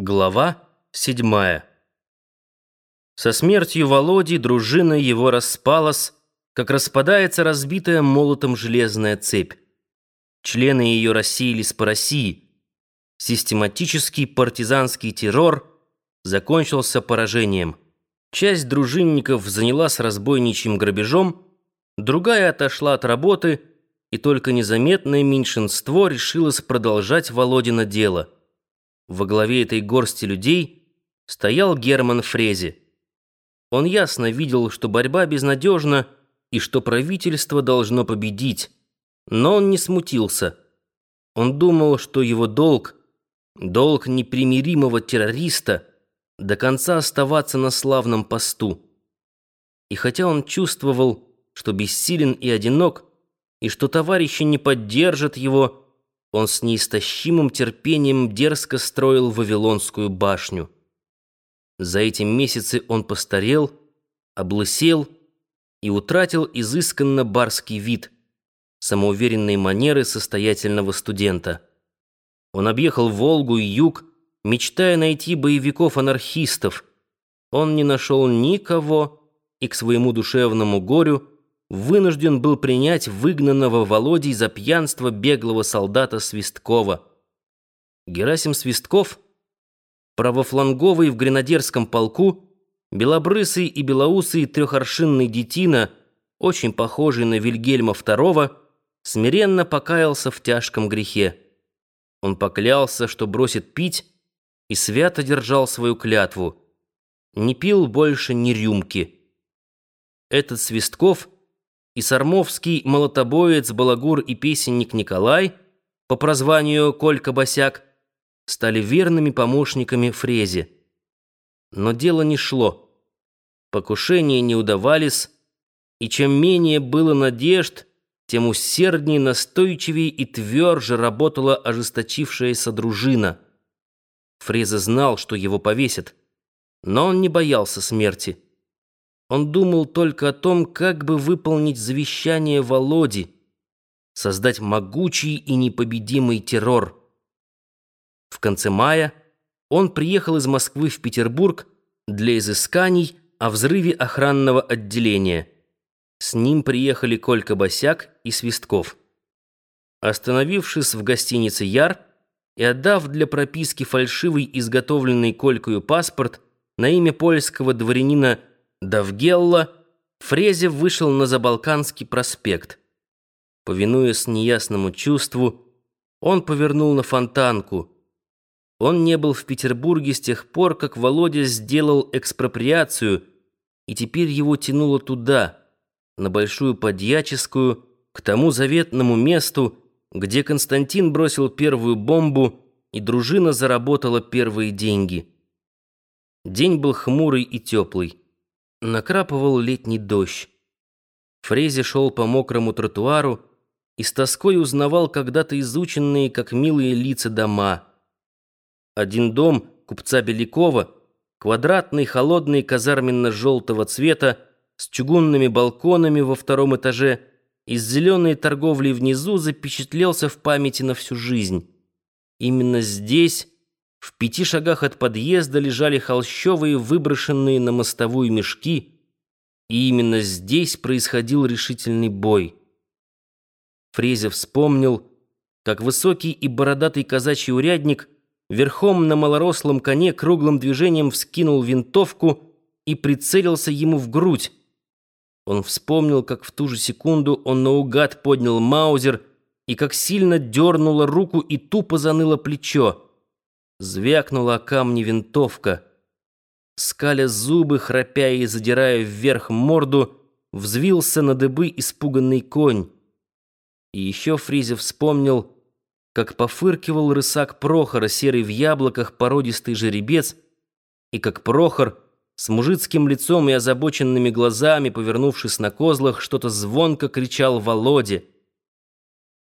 Глава седьмая. Со смертью Володи дружина его распалась, как распадается разбитая молотом железная цепь. Члены ее рассеялись по России. Систематический партизанский террор закончился поражением. Часть дружинников занялась разбойничьим грабежом, другая отошла от работы, и только незаметное меньшинство решилось продолжать Володина дело — во главе этой горсти людей стоял Герман Фрезе. Он ясно видел, что борьба безнадежна и что правительство должно победить, но он не смутился. Он думал, что его долг, долг непримиримого террориста, до конца оставаться на славном посту. И хотя он чувствовал, что бессилен и одинок, и что товарищи не поддержат его, он с неистощимым терпением дерзко строил Вавилонскую башню. За эти месяцы он постарел, облысел и утратил изысканно барский вид, самоуверенные манеры состоятельного студента. Он объехал Волгу и Юг, мечтая найти боевиков-анархистов. Он не нашел никого и к своему душевному горю вынужден был принять выгнанного Володей за пьянство беглого солдата Свисткова. Герасим Свистков, правофланговый в гренадерском полку, белобрысый и белоусый трехоршинный детина, очень похожий на Вильгельма II, смиренно покаялся в тяжком грехе. Он поклялся, что бросит пить, и свято держал свою клятву. Не пил больше ни рюмки. Этот Свистков — и сармовский молотобоец, балагур и песенник Николай, по прозванию Колька Босяк, стали верными помощниками Фрезе. Но дело не шло. Покушения не удавались, и чем менее было надежд, тем усерднее, настойчивее и тверже работала ожесточившаяся дружина. Фреза знал, что его повесят, но он не боялся смерти. Он думал только о том, как бы выполнить завещание Володи, создать могучий и непобедимый террор. В конце мая он приехал из Москвы в Петербург для изысканий о взрыве охранного отделения. С ним приехали Колька Босяк и Свистков. Остановившись в гостинице «Яр» и отдав для прописки фальшивый изготовленный Колькою паспорт на имя польского дворянина Давгелла, Фрезе вышел на Забалканский проспект. Повинуясь неясному чувству, он повернул на Фонтанку. Он не был в Петербурге с тех пор, как Володя сделал экспроприацию, и теперь его тянуло туда, на Большую Подьяческую, к тому заветному месту, где Константин бросил первую бомбу, и дружина заработала первые деньги. День был хмурый и теплый. Накрапывал летний дождь. Фрези шел по мокрому тротуару и с тоской узнавал когда-то изученные, как милые лица, дома. Один дом купца Белякова, квадратный, холодный, казарменно-желтого цвета, с чугунными балконами во втором этаже и с зеленой торговлей внизу запечатлелся в памяти на всю жизнь. Именно здесь в пяти шагах от подъезда лежали холщовые, выброшенные на мостовую мешки, и именно здесь происходил решительный бой. Фрезя вспомнил, как высокий и бородатый казачий урядник верхом на малорослом коне круглым движением вскинул винтовку и прицелился ему в грудь. Он вспомнил, как в ту же секунду он наугад поднял маузер и как сильно дернула руку и тупо заныло плечо. Звякнула камни винтовка. Скаля зубы, храпя и задирая вверх морду, взвился на дыбы испуганный конь. И еще Фризев вспомнил, как пофыркивал рысак Прохора, серый в яблоках породистый жеребец, и как Прохор с мужицким лицом и озабоченными глазами, повернувшись на козлах, что-то звонко кричал Володе —